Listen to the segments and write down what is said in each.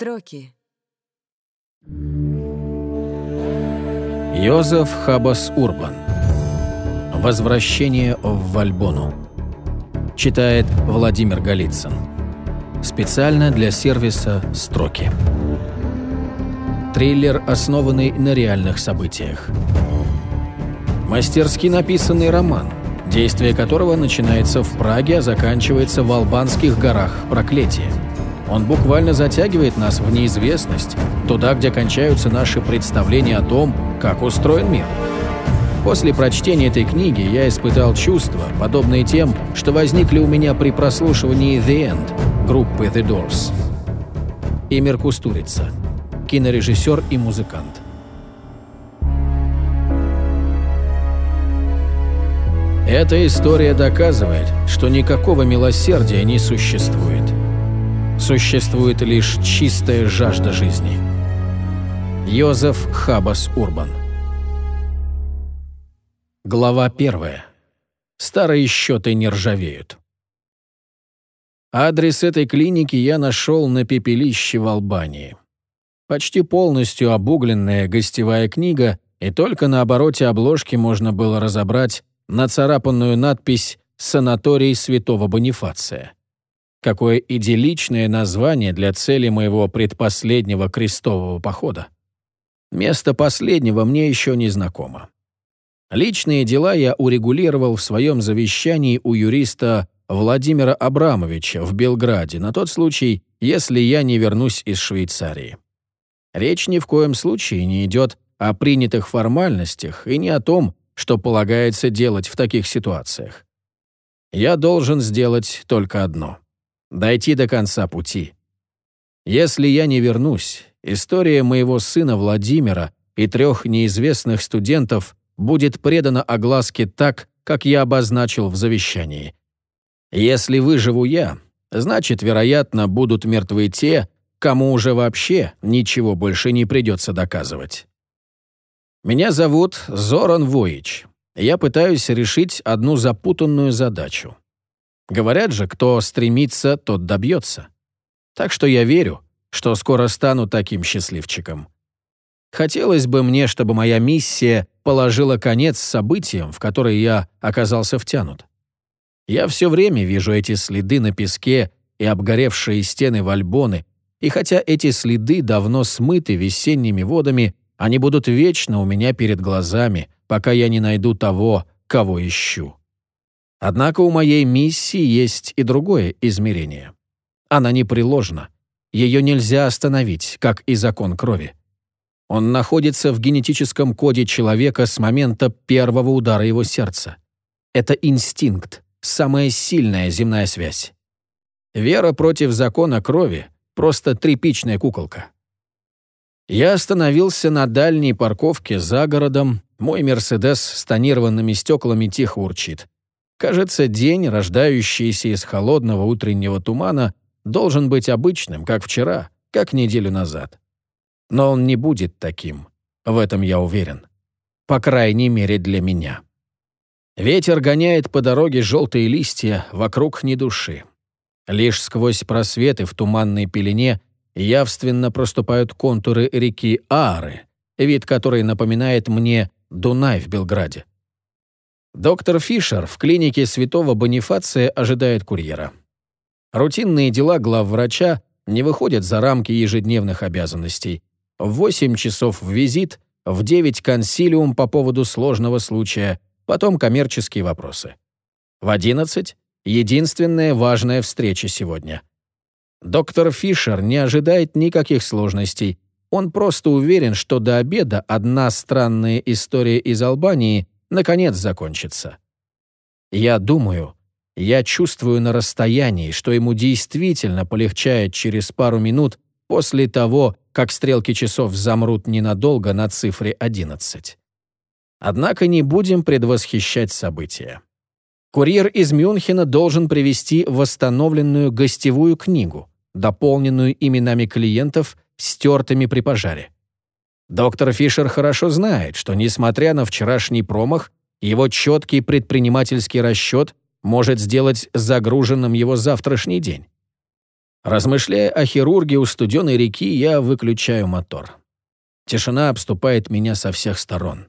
Строки. Йозеф Хабас Урбан. Возвращение в Вальбону. Читает Владимир Голицын. Специально для сервиса «Строки». Триллер, основанный на реальных событиях. Мастерски написанный роман, действие которого начинается в Праге, а заканчивается в албанских горах Проклятия. Он буквально затягивает нас в неизвестность, туда, где кончаются наши представления о том, как устроен мир. После прочтения этой книги я испытал чувства, подобные тем, что возникли у меня при прослушивании «The End» группы «The Doors». Эмир Кустурица, кинорежиссер и музыкант. Эта история доказывает, что никакого милосердия не существует – Существует лишь чистая жажда жизни. Йозеф Хабас Урбан Глава первая. Старые счеты не ржавеют. Адрес этой клиники я нашел на пепелище в Албании. Почти полностью обугленная гостевая книга, и только на обороте обложки можно было разобрать нацарапанную надпись «Санаторий Святого Бонифация». Какое идилличное название для цели моего предпоследнего крестового похода. Место последнего мне еще не знакомо. Личные дела я урегулировал в своем завещании у юриста Владимира Абрамовича в Белграде на тот случай, если я не вернусь из Швейцарии. Речь ни в коем случае не идет о принятых формальностях и не о том, что полагается делать в таких ситуациях. Я должен сделать только одно — дойти до конца пути. Если я не вернусь, история моего сына Владимира и трех неизвестных студентов будет предана огласке так, как я обозначил в завещании. Если выживу я, значит, вероятно, будут мертвы те, кому уже вообще ничего больше не придется доказывать. Меня зовут Зоран Воич. Я пытаюсь решить одну запутанную задачу. Говорят же, кто стремится, тот добьется. Так что я верю, что скоро стану таким счастливчиком. Хотелось бы мне, чтобы моя миссия положила конец событиям, в которые я оказался втянут. Я все время вижу эти следы на песке и обгоревшие стены Вальбоны, и хотя эти следы давно смыты весенними водами, они будут вечно у меня перед глазами, пока я не найду того, кого ищу. Однако у моей миссии есть и другое измерение. Она непреложна. Ее нельзя остановить, как и закон крови. Он находится в генетическом коде человека с момента первого удара его сердца. Это инстинкт, самая сильная земная связь. Вера против закона крови — просто тряпичная куколка. Я остановился на дальней парковке за городом, мой «Мерседес» с тонированными стеклами тихо урчит. Кажется, день, рождающийся из холодного утреннего тумана, должен быть обычным, как вчера, как неделю назад. Но он не будет таким. В этом я уверен. По крайней мере, для меня. Ветер гоняет по дороге желтые листья, вокруг ни души. Лишь сквозь просветы в туманной пелене явственно проступают контуры реки Аары, вид которой напоминает мне Дунай в Белграде. Доктор Фишер в клинике Святого Бонифация ожидает курьера. Рутинные дела главврача не выходят за рамки ежедневных обязанностей. В 8 часов визит, в 9 консилиум по поводу сложного случая, потом коммерческие вопросы. В 11 единственная важная встреча сегодня. Доктор Фишер не ожидает никаких сложностей. Он просто уверен, что до обеда одна странная история из Албании наконец закончится. Я думаю, я чувствую на расстоянии, что ему действительно полегчает через пару минут после того, как стрелки часов замрут ненадолго на цифре 11. Однако не будем предвосхищать события. Курьер из Мюнхена должен привести восстановленную гостевую книгу, дополненную именами клиентов, стертыми при пожаре. Доктор Фишер хорошо знает, что, несмотря на вчерашний промах, его четкий предпринимательский расчет может сделать загруженным его завтрашний день. Размышляя о хирурге у студеной реки, я выключаю мотор. Тишина обступает меня со всех сторон.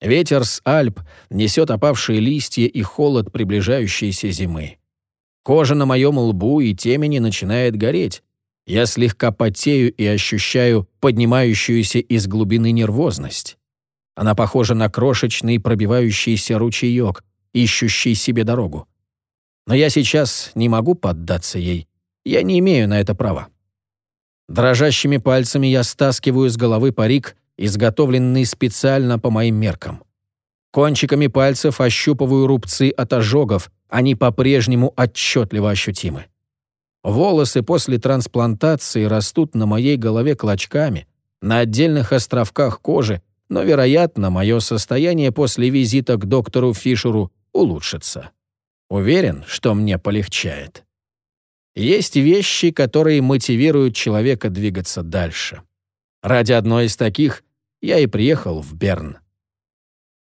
Ветер с Альп несет опавшие листья и холод приближающейся зимы. Кожа на моем лбу и темени начинает гореть. Я слегка потею и ощущаю поднимающуюся из глубины нервозность. Она похожа на крошечный пробивающийся ручеек, ищущий себе дорогу. Но я сейчас не могу поддаться ей. Я не имею на это права. Дрожащими пальцами я стаскиваю с головы парик, изготовленный специально по моим меркам. Кончиками пальцев ощупываю рубцы от ожогов, они по-прежнему отчетливо ощутимы. Волосы после трансплантации растут на моей голове клочками, на отдельных островках кожи, но, вероятно, мое состояние после визита к доктору Фишеру улучшится. Уверен, что мне полегчает. Есть вещи, которые мотивируют человека двигаться дальше. Ради одной из таких я и приехал в Берн.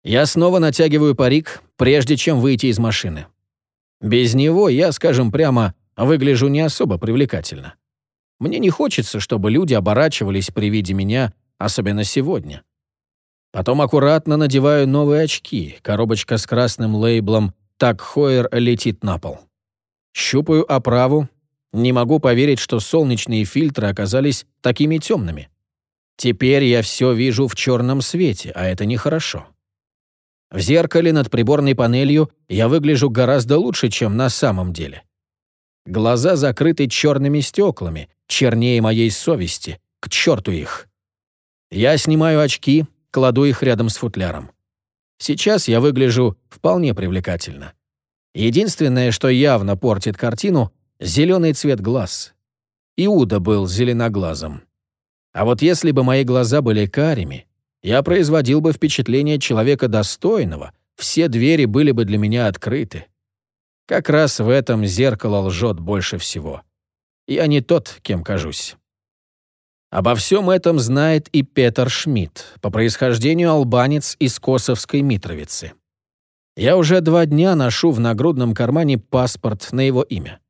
Я снова натягиваю парик, прежде чем выйти из машины. Без него я, скажем прямо, выгляжу не особо привлекательно. Мне не хочется, чтобы люди оборачивались при виде меня, особенно сегодня. Потом аккуратно надеваю новые очки, коробочка с красным лейблом «Так Хойер летит на пол». Щупаю оправу, не могу поверить, что солнечные фильтры оказались такими темными. Теперь я все вижу в черном свете, а это нехорошо. В зеркале над приборной панелью я выгляжу гораздо лучше, чем на самом деле. Глаза закрыты черными стеклами, чернее моей совести, к черту их. Я снимаю очки, кладу их рядом с футляром. Сейчас я выгляжу вполне привлекательно. Единственное, что явно портит картину — зеленый цвет глаз. Иуда был зеленоглазым. А вот если бы мои глаза были карими, я производил бы впечатление человека достойного, все двери были бы для меня открыты. Как раз в этом зеркало лжет больше всего. Я не тот, кем кажусь. Обо всем этом знает и Петер Шмидт, по происхождению албанец из Косовской Митровицы. Я уже два дня ношу в нагрудном кармане паспорт на его имя.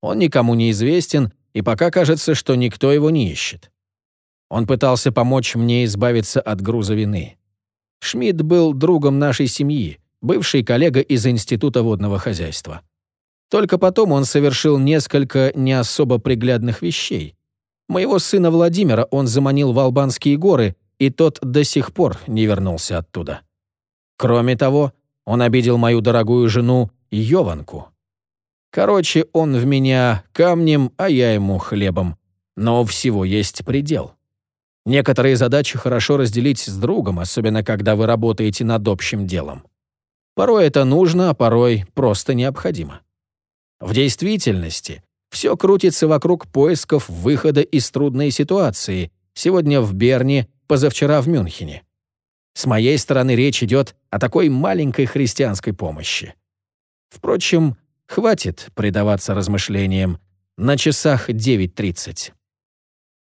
Он никому не известен, и пока кажется, что никто его не ищет. Он пытался помочь мне избавиться от груза вины. Шмидт был другом нашей семьи, бывший коллега из Института водного хозяйства. Только потом он совершил несколько не особо приглядных вещей. Моего сына Владимира он заманил в Албанские горы, и тот до сих пор не вернулся оттуда. Кроме того, он обидел мою дорогую жену Йованку. Короче, он в меня камнем, а я ему хлебом. Но всего есть предел. Некоторые задачи хорошо разделить с другом, особенно когда вы работаете над общим делом. Порой это нужно, а порой просто необходимо. В действительности все крутится вокруг поисков выхода из трудной ситуации, сегодня в Берне, позавчера в Мюнхене. С моей стороны речь идет о такой маленькой христианской помощи. Впрочем, хватит предаваться размышлениям. На часах 9.30.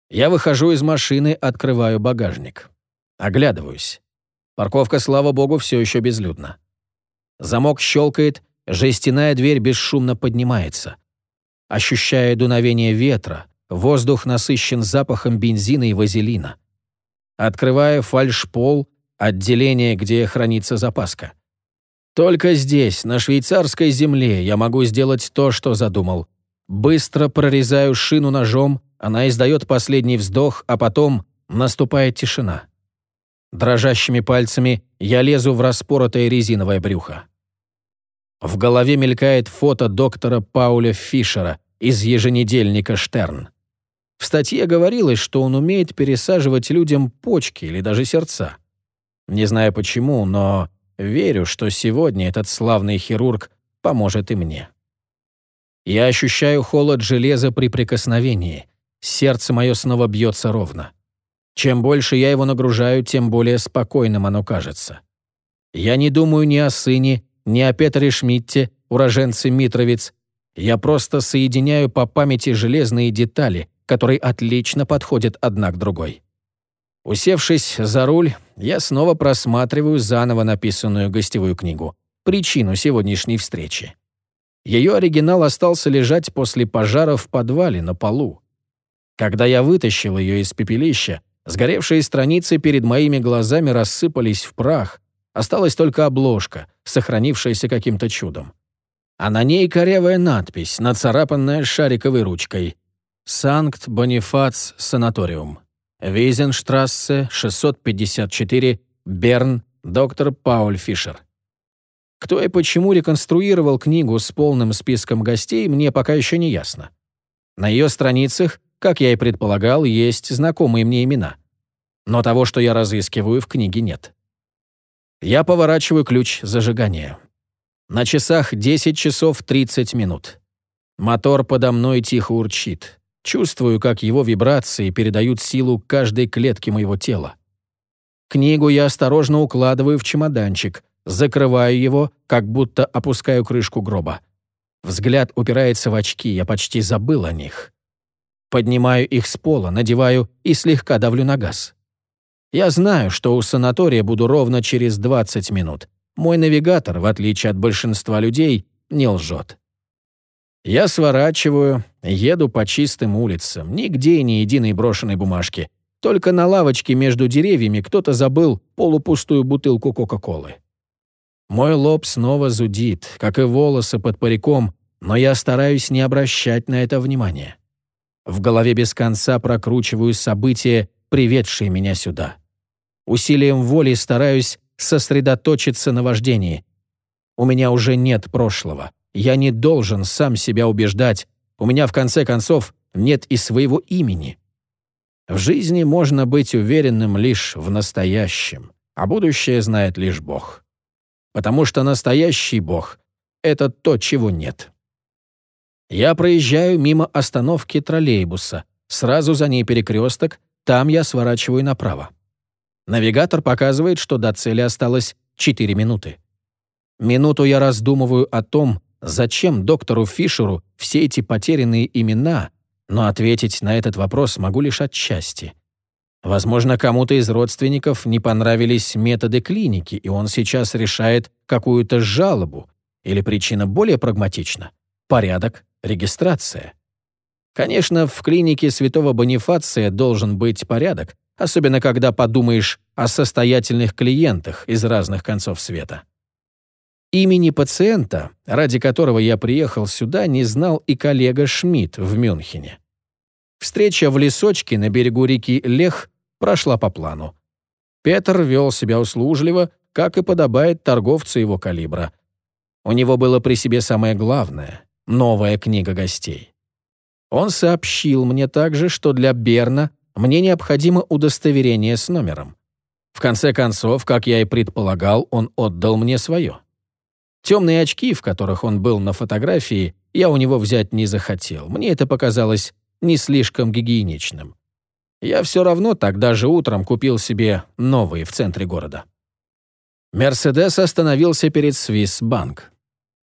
Я выхожу из машины, открываю багажник. Оглядываюсь. Парковка, слава богу, все еще безлюдна. Замок щелкает, жестяная дверь бесшумно поднимается. Ощущая дуновение ветра, воздух насыщен запахом бензина и вазелина. Открываю фальшпол, отделение, где хранится запаска. Только здесь, на швейцарской земле, я могу сделать то, что задумал. Быстро прорезаю шину ножом, она издает последний вздох, а потом наступает тишина. Дрожащими пальцами я лезу в распоротое резиновое брюхо. В голове мелькает фото доктора Пауля Фишера из еженедельника «Штерн». В статье говорилось, что он умеет пересаживать людям почки или даже сердца. Не знаю почему, но верю, что сегодня этот славный хирург поможет и мне. Я ощущаю холод железа при прикосновении. Сердце мое снова бьется ровно. Чем больше я его нагружаю, тем более спокойным оно кажется. Я не думаю ни о сыне, ни о Петре Шмидте, уроженце Митровиц. Я просто соединяю по памяти железные детали, которые отлично подходят одна к другой. Усевшись за руль, я снова просматриваю заново написанную гостевую книгу «Причину сегодняшней встречи». Ее оригинал остался лежать после пожара в подвале на полу. Когда я вытащил ее из пепелища, сгоревшие страницы перед моими глазами рассыпались в прах, осталась только обложка, сохранившаяся каким-то чудом. А на ней корявая надпись, нацарапанная шариковой ручкой. «Санкт Бонифац Санаториум. Вейзенштрассе, 654, Берн, доктор Пауль Фишер». Кто и почему реконструировал книгу с полным списком гостей, мне пока еще не ясно. На ее страницах, как я и предполагал, есть знакомые мне имена. Но того, что я разыскиваю, в книге нет. Я поворачиваю ключ зажигания. На часах 10 часов 30 минут. Мотор подо мной тихо урчит. Чувствую, как его вибрации передают силу каждой клетке моего тела. Книгу я осторожно укладываю в чемоданчик, закрываю его, как будто опускаю крышку гроба. Взгляд упирается в очки, я почти забыл о них. Поднимаю их с пола, надеваю и слегка давлю на газ. Я знаю, что у санатория буду ровно через 20 минут. Мой навигатор, в отличие от большинства людей, не лжет. Я сворачиваю, еду по чистым улицам, нигде ни единой брошенной бумажки. Только на лавочке между деревьями кто-то забыл полупустую бутылку Кока-Колы. Мой лоб снова зудит, как и волосы под париком, но я стараюсь не обращать на это внимания. В голове без конца прокручиваю события, приведшие меня сюда. Усилием воли стараюсь сосредоточиться на вождении. У меня уже нет прошлого. Я не должен сам себя убеждать. У меня, в конце концов, нет и своего имени. В жизни можно быть уверенным лишь в настоящем, а будущее знает лишь Бог потому что настоящий Бог — это то, чего нет. Я проезжаю мимо остановки троллейбуса, сразу за ней перекресток, там я сворачиваю направо. Навигатор показывает, что до цели осталось 4 минуты. Минуту я раздумываю о том, зачем доктору Фишеру все эти потерянные имена, но ответить на этот вопрос могу лишь отчасти. Возможно, кому-то из родственников не понравились методы клиники, и он сейчас решает какую-то жалобу. Или причина более прагматична — порядок, регистрация. Конечно, в клинике святого Бонифация должен быть порядок, особенно когда подумаешь о состоятельных клиентах из разных концов света. Имени пациента, ради которого я приехал сюда, не знал и коллега Шмидт в Мюнхене. Встреча в лесочке на берегу реки Лех прошла по плану. Петр вел себя услужливо, как и подобает торговцу его калибра. У него было при себе самое главное — новая книга гостей. Он сообщил мне также, что для Берна мне необходимо удостоверение с номером. В конце концов, как я и предполагал, он отдал мне свое. Темные очки, в которых он был на фотографии, я у него взять не захотел. Мне это показалось не слишком гигиеничным. Я все равно тогда же утром купил себе новые в центре города. Мерседес остановился перед Свисбанк.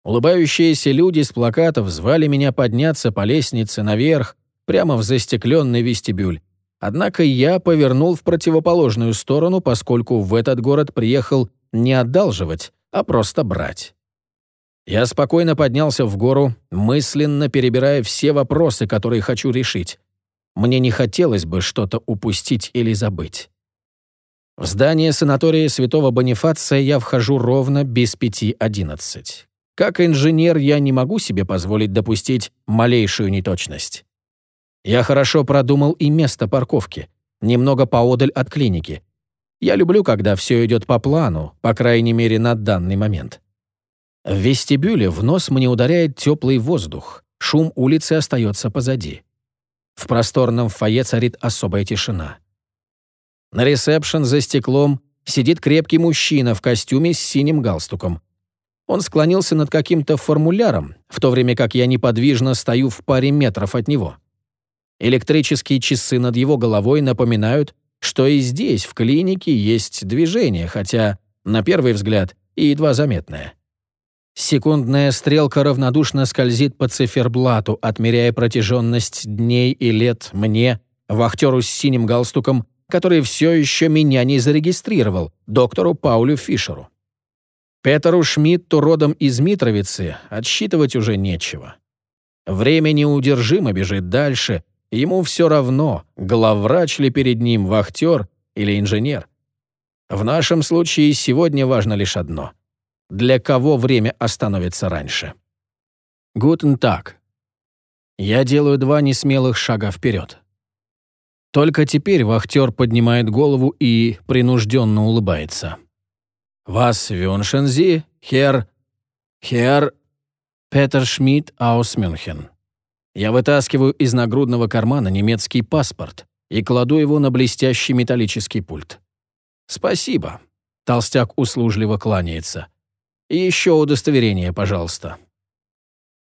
Улыбающиеся люди с плакатов звали меня подняться по лестнице наверх, прямо в застекленный вестибюль. Однако я повернул в противоположную сторону, поскольку в этот город приехал не одалживать, а просто брать. Я спокойно поднялся в гору, мысленно перебирая все вопросы, которые хочу решить. Мне не хотелось бы что-то упустить или забыть. В здание санатория Святого Бонифация я вхожу ровно без пяти одиннадцать. Как инженер я не могу себе позволить допустить малейшую неточность. Я хорошо продумал и место парковки, немного поодаль от клиники. Я люблю, когда все идет по плану, по крайней мере, на данный момент. В вестибюле в нос мне ударяет теплый воздух, шум улицы остается позади. В просторном фойе царит особая тишина. На ресепшн за стеклом сидит крепкий мужчина в костюме с синим галстуком. Он склонился над каким-то формуляром, в то время как я неподвижно стою в паре метров от него. Электрические часы над его головой напоминают, что и здесь, в клинике, есть движение, хотя, на первый взгляд, и едва заметное. Секундная стрелка равнодушно скользит по циферблату, отмеряя протяженность дней и лет мне, вахтеру с синим галстуком, который все еще меня не зарегистрировал, доктору Паулю Фишеру. Петеру Шмидту родом из Митровицы отсчитывать уже нечего. Время неудержимо бежит дальше, ему все равно, главврач ли перед ним, вахтер или инженер. В нашем случае сегодня важно лишь одно — для кого время остановится раньше. Гутен так. Я делаю два несмелых шага вперед. Только теперь вахтер поднимает голову и принужденно улыбается. «Вас вюншензи, хер... хер... Петер Шмидт аус Мюнхен». Я вытаскиваю из нагрудного кармана немецкий паспорт и кладу его на блестящий металлический пульт. «Спасибо». Толстяк услужливо кланяется. И еще удостоверение, пожалуйста.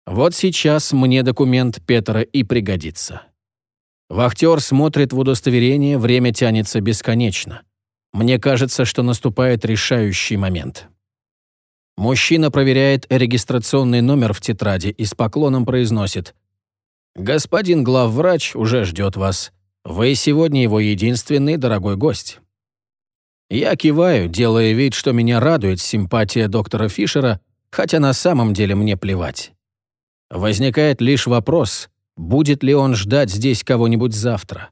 Вот сейчас мне документ Петра и пригодится. Вахтер смотрит в удостоверение, время тянется бесконечно. Мне кажется, что наступает решающий момент. Мужчина проверяет регистрационный номер в тетради и с поклоном произносит «Господин главврач уже ждет вас. Вы сегодня его единственный дорогой гость». Я киваю, делая вид, что меня радует симпатия доктора Фишера, хотя на самом деле мне плевать. Возникает лишь вопрос, будет ли он ждать здесь кого-нибудь завтра.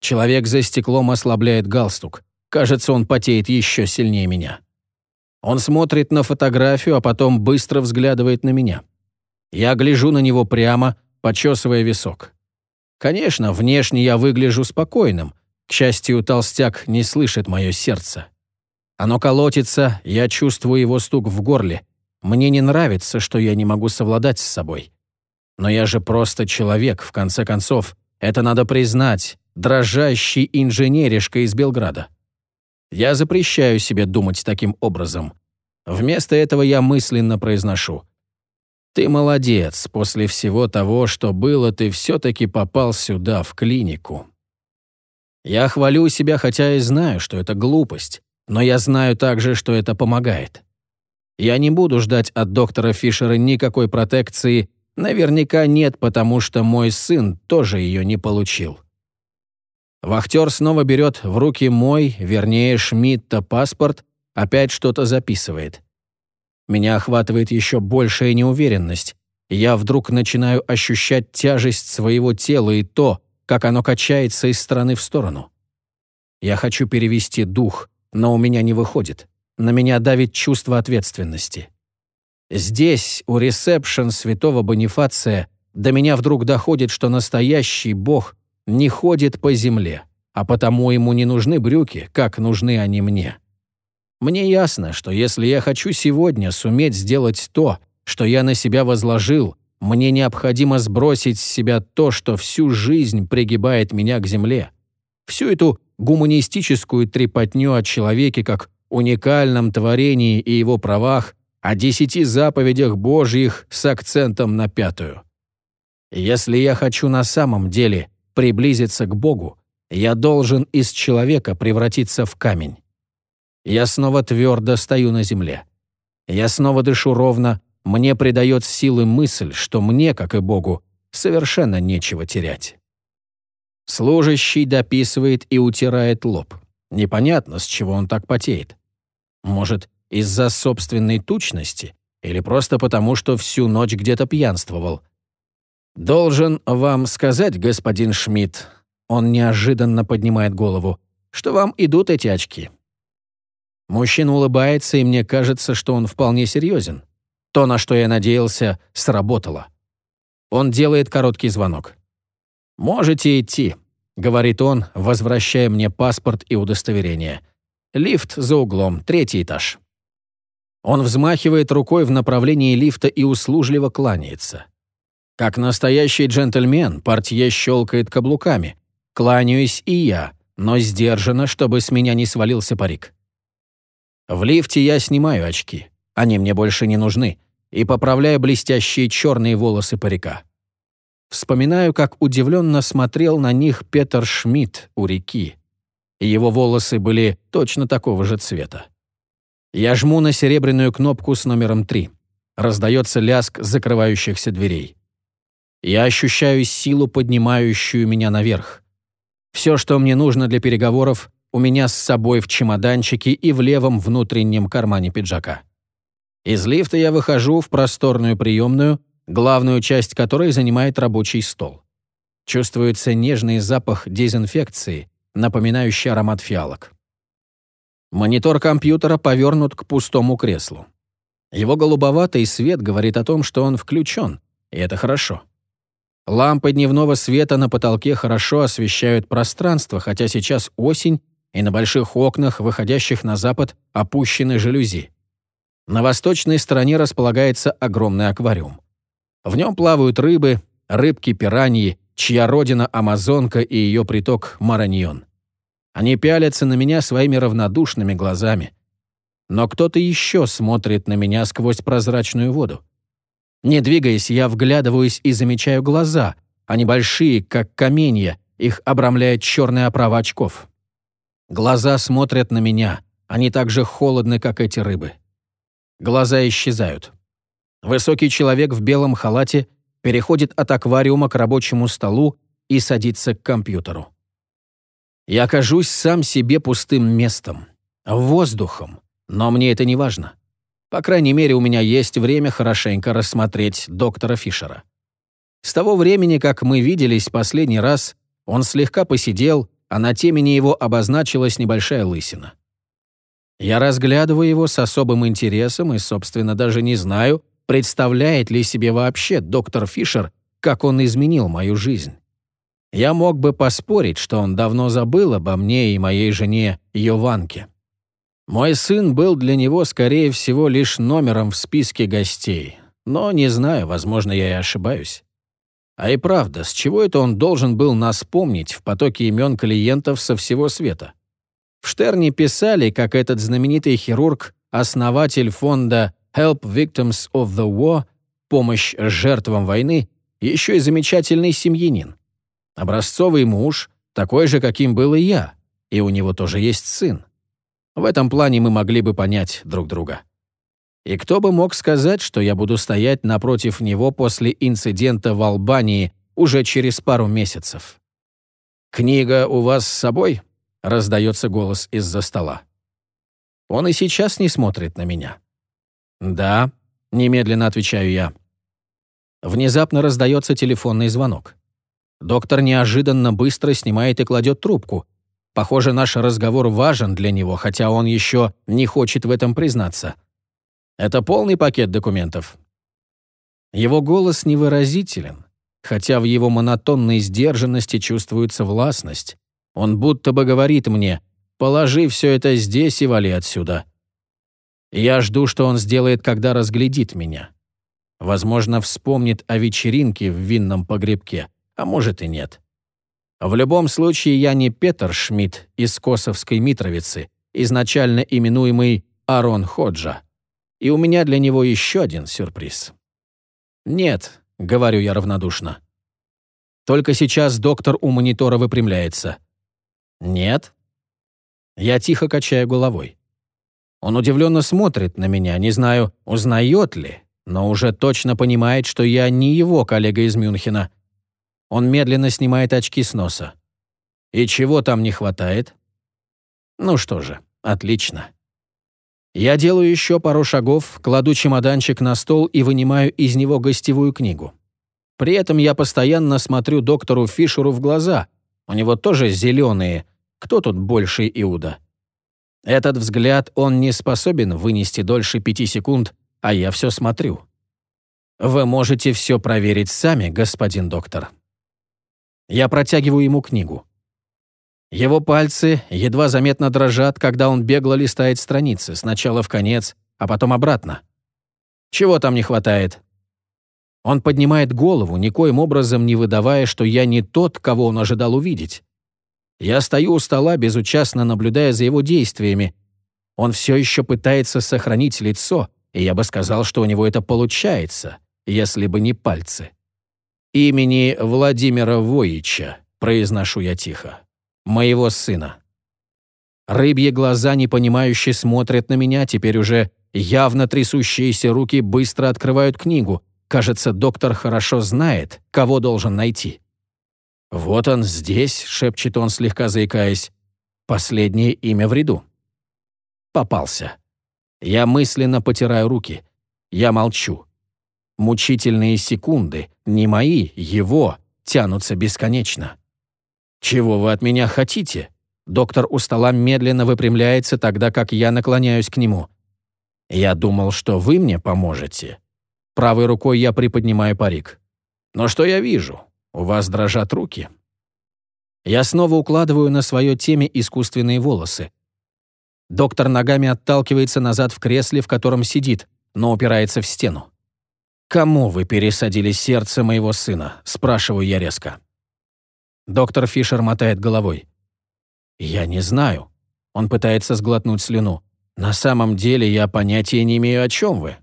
Человек за стеклом ослабляет галстук. Кажется, он потеет еще сильнее меня. Он смотрит на фотографию, а потом быстро взглядывает на меня. Я гляжу на него прямо, почесывая висок. Конечно, внешне я выгляжу спокойным, к счастью, толстяк не слышит мое сердце. Оно колотится, я чувствую его стук в горле. Мне не нравится, что я не могу совладать с собой. Но я же просто человек, в конце концов. Это надо признать, дрожащий инженеришка из Белграда. Я запрещаю себе думать таким образом. Вместо этого я мысленно произношу. «Ты молодец, после всего того, что было, ты все-таки попал сюда, в клинику». Я хвалю себя, хотя и знаю, что это глупость, но я знаю также, что это помогает. Я не буду ждать от доктора Фишера никакой протекции, наверняка нет, потому что мой сын тоже ее не получил. Вахтер снова берет в руки мой, вернее, Шмидта паспорт, опять что-то записывает. Меня охватывает еще большая неуверенность. Я вдруг начинаю ощущать тяжесть своего тела и то, как оно качается из стороны в сторону. Я хочу перевести дух, но у меня не выходит. На меня давит чувство ответственности. Здесь, у ресепшн святого Бонифация, до меня вдруг доходит, что настоящий Бог не ходит по земле, а потому ему не нужны брюки, как нужны они мне. Мне ясно, что если я хочу сегодня суметь сделать то, что я на себя возложил, мне необходимо сбросить с себя то, что всю жизнь пригибает меня к земле. Всю эту гуманистическую трепотню о человеке как уникальном творении и его правах, о десяти заповедях Божьих с акцентом на пятую. Если я хочу на самом деле приблизиться к Богу, я должен из человека превратиться в камень. Я снова твердо стою на земле. Я снова дышу ровно, мне придает силы мысль, что мне, как и Богу, совершенно нечего терять. Служащий дописывает и утирает лоб. Непонятно, с чего он так потеет. Может, из-за собственной тучности или просто потому, что всю ночь где-то пьянствовал. «Должен вам сказать, господин Шмидт», он неожиданно поднимает голову, что вам идут эти очки. Мужчина улыбается, и мне кажется, что он вполне серьезен. То, на что я надеялся, сработало. Он делает короткий звонок. «Можете идти», — говорит он, возвращая мне паспорт и удостоверение. «Лифт за углом, третий этаж». Он взмахивает рукой в направлении лифта и услужливо кланяется. Как настоящий джентльмен, портье щелкает каблуками. Кланяюсь и я, но сдержанно, чтобы с меня не свалился парик. В лифте я снимаю очки. Они мне больше не нужны. И поправляю блестящие черные волосы парика. Вспоминаю, как удивленно смотрел на них Петер Шмидт у реки. Его волосы были точно такого же цвета. Я жму на серебряную кнопку с номером 3. Раздается ляск закрывающихся дверей. Я ощущаю силу, поднимающую меня наверх. Все, что мне нужно для переговоров, у меня с собой в чемоданчике и в левом внутреннем кармане пиджака. Из лифта я выхожу в просторную приемную, главную часть которой занимает рабочий стол. Чувствуется нежный запах дезинфекции, напоминающий аромат фиалок. Монитор компьютера повернут к пустому креслу. Его голубоватый свет говорит о том, что он включен, и это хорошо. Лампы дневного света на потолке хорошо освещают пространство, хотя сейчас осень, и на больших окнах, выходящих на запад, опущены жалюзи. На восточной стороне располагается огромный аквариум. В нем плавают рыбы, рыбки-пираньи, чья родина Амазонка и ее приток Мараньон. Они пялятся на меня своими равнодушными глазами. Но кто-то еще смотрит на меня сквозь прозрачную воду. Не двигаясь, я вглядываюсь и замечаю глаза. Они большие, как каменья, их обрамляет черная оправа очков. Глаза смотрят на меня, они так же холодны, как эти рыбы. Глаза исчезают. Высокий человек в белом халате переходит от аквариума к рабочему столу и садится к компьютеру. Я окажусь сам себе пустым местом, воздухом, но мне это не важно. По крайней мере, у меня есть время хорошенько рассмотреть доктора Фишера. С того времени, как мы виделись последний раз, он слегка посидел, а на темени его обозначилась небольшая лысина. Я разглядываю его с особым интересом и, собственно, даже не знаю, представляет ли себе вообще доктор Фишер, как он изменил мою жизнь. Я мог бы поспорить, что он давно забыл обо мне и моей жене Йованке. Мой сын был для него, скорее всего, лишь номером в списке гостей. Но не знаю, возможно, я и ошибаюсь. А и правда, с чего это он должен был нас помнить в потоке имен клиентов со всего света? В Штерне писали, как этот знаменитый хирург, основатель фонда Help Victims of the War, помощь жертвам войны, еще и замечательный семьянин. Образцовый муж, такой же, каким был и я, и у него тоже есть сын. В этом плане мы могли бы понять друг друга. И кто бы мог сказать, что я буду стоять напротив него после инцидента в Албании уже через пару месяцев? «Книга у вас с собой?» — раздается голос из-за стола. Он и сейчас не смотрит на меня. «Да», — немедленно отвечаю я. Внезапно раздается телефонный звонок. Доктор неожиданно быстро снимает и кладет трубку. Похоже, наш разговор важен для него, хотя он еще не хочет в этом признаться. Это полный пакет документов. Его голос невыразителен, хотя в его монотонной сдержанности чувствуется властность. Он будто бы говорит мне «Положи все это здесь и вали отсюда». Я жду, что он сделает, когда разглядит меня. Возможно, вспомнит о вечеринке в винном погребке а может и нет. В любом случае, я не Петр Шмидт из Косовской Митровицы, изначально именуемый Арон Ходжа. И у меня для него еще один сюрприз. «Нет», — говорю я равнодушно. Только сейчас доктор у монитора выпрямляется. «Нет?» Я тихо качаю головой. Он удивленно смотрит на меня, не знаю, узнает ли, но уже точно понимает, что я не его коллега из Мюнхена, он медленно снимает очки с носа. И чего там не хватает? Ну что же, отлично. Я делаю еще пару шагов, кладу чемоданчик на стол и вынимаю из него гостевую книгу. При этом я постоянно смотрю доктору Фишеру в глаза. У него тоже зеленые. Кто тут больше Иуда? Этот взгляд он не способен вынести дольше пяти секунд, а я все смотрю. Вы можете все проверить сами, господин доктор. Я протягиваю ему книгу. Его пальцы едва заметно дрожат, когда он бегло листает страницы, сначала в конец, а потом обратно. Чего там не хватает? Он поднимает голову, никоим образом не выдавая, что я не тот, кого он ожидал увидеть. Я стою у стола, безучастно наблюдая за его действиями. Он все еще пытается сохранить лицо, и я бы сказал, что у него это получается, если бы не пальцы. «Имени Владимира Воича», — произношу я тихо. «Моего сына». Рыбьи глаза, непонимающе смотрят на меня, теперь уже явно трясущиеся руки быстро открывают книгу. Кажется, доктор хорошо знает, кого должен найти. «Вот он здесь», — шепчет он, слегка заикаясь. «Последнее имя в ряду». Попался. Я мысленно потираю руки. Я молчу. Мучительные секунды, не мои, его, тянутся бесконечно. «Чего вы от меня хотите?» Доктор у стола медленно выпрямляется, тогда как я наклоняюсь к нему. «Я думал, что вы мне поможете». Правой рукой я приподнимаю парик. «Но что я вижу? У вас дрожат руки». Я снова укладываю на свое теме искусственные волосы. Доктор ногами отталкивается назад в кресле, в котором сидит, но упирается в стену. «Кому вы пересадили сердце моего сына?» – спрашиваю я резко. Доктор Фишер мотает головой. «Я не знаю». Он пытается сглотнуть слюну. «На самом деле я понятия не имею, о чем вы».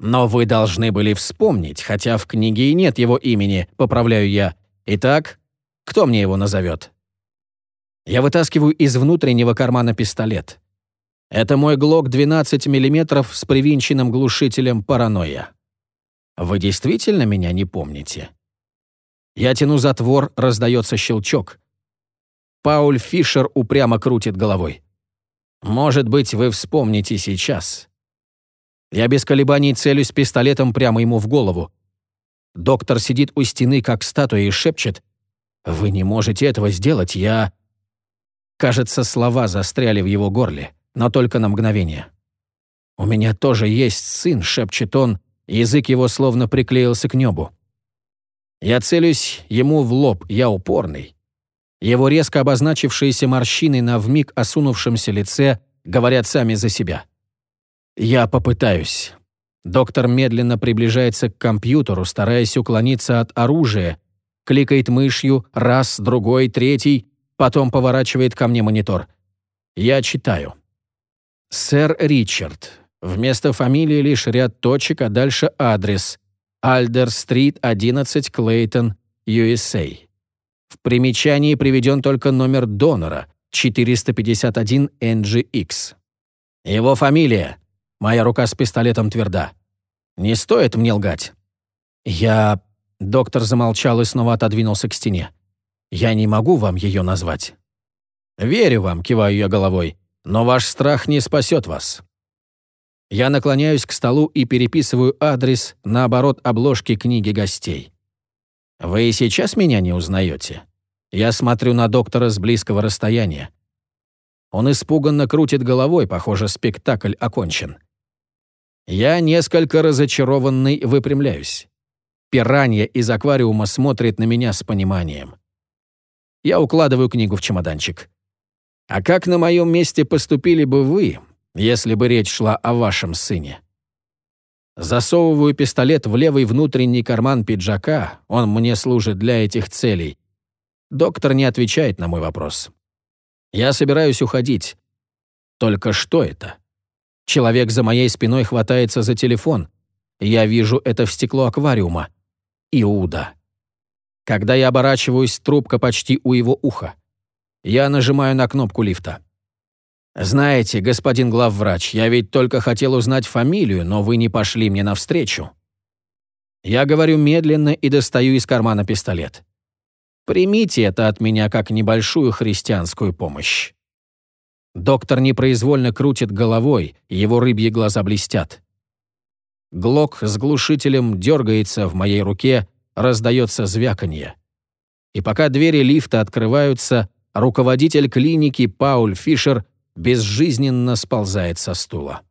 «Но вы должны были вспомнить, хотя в книге и нет его имени», — поправляю я. «Итак, кто мне его назовет?» Я вытаскиваю из внутреннего кармана пистолет. Это мой ГЛОК 12 мм с привинченным глушителем «Паранойя». Вы действительно меня не помните? Я тяну затвор, раздается щелчок. Пауль Фишер упрямо крутит головой. «Может быть, вы вспомните сейчас». Я без колебаний целюсь пистолетом прямо ему в голову. Доктор сидит у стены, как статуя, и шепчет. «Вы не можете этого сделать, я...» Кажется, слова застряли в его горле, но только на мгновение. «У меня тоже есть сын», — шепчет он, язык его словно приклеился к небу. Я целюсь ему в лоб, я упорный. Его резко обозначившиеся морщины на вмиг осунувшемся лице говорят сами за себя. Я попытаюсь. Доктор медленно приближается к компьютеру, стараясь уклониться от оружия, кликает мышью раз, другой, третий, потом поворачивает ко мне монитор. Я читаю. «Сэр Ричард». Вместо фамилии лишь ряд точек, а дальше адрес. Альдер-стрит, 11, Клейтон, USA. В примечании приведен только номер донора 451 NGX. Его фамилия. Моя рука с пистолетом тверда. Не стоит мне лгать. Я... Доктор замолчал и снова отодвинулся к стене. Я не могу вам ее назвать. Верю вам, киваю я головой, но ваш страх не спасет вас. Я наклоняюсь к столу и переписываю адрес на оборот обложки книги гостей. Вы и сейчас меня не узнаете? Я смотрю на доктора с близкого расстояния. Он испуганно крутит головой, похоже, спектакль окончен. Я несколько разочарованный выпрямляюсь. Пиранья из аквариума смотрит на меня с пониманием. Я укладываю книгу в чемоданчик. А как на моем месте поступили бы вы, если бы речь шла о вашем сыне? Засовываю пистолет в левый внутренний карман пиджака, он мне служит для этих целей. Доктор не отвечает на мой вопрос. Я собираюсь уходить. Только что это? Человек за моей спиной хватается за телефон. Я вижу это в стекло аквариума. Иуда. Когда я оборачиваюсь, трубка почти у его уха. Я нажимаю на кнопку лифта. «Знаете, господин главврач, я ведь только хотел узнать фамилию, но вы не пошли мне навстречу». Я говорю медленно и достаю из кармана пистолет. Примите это от меня как небольшую христианскую помощь. Доктор непроизвольно крутит головой, его рыбьи глаза блестят. Глок с глушителем дергается в моей руке, раздается звяканье. И пока двери лифта открываются, руководитель клиники Пауль Фишер безжизненно сползает со стула.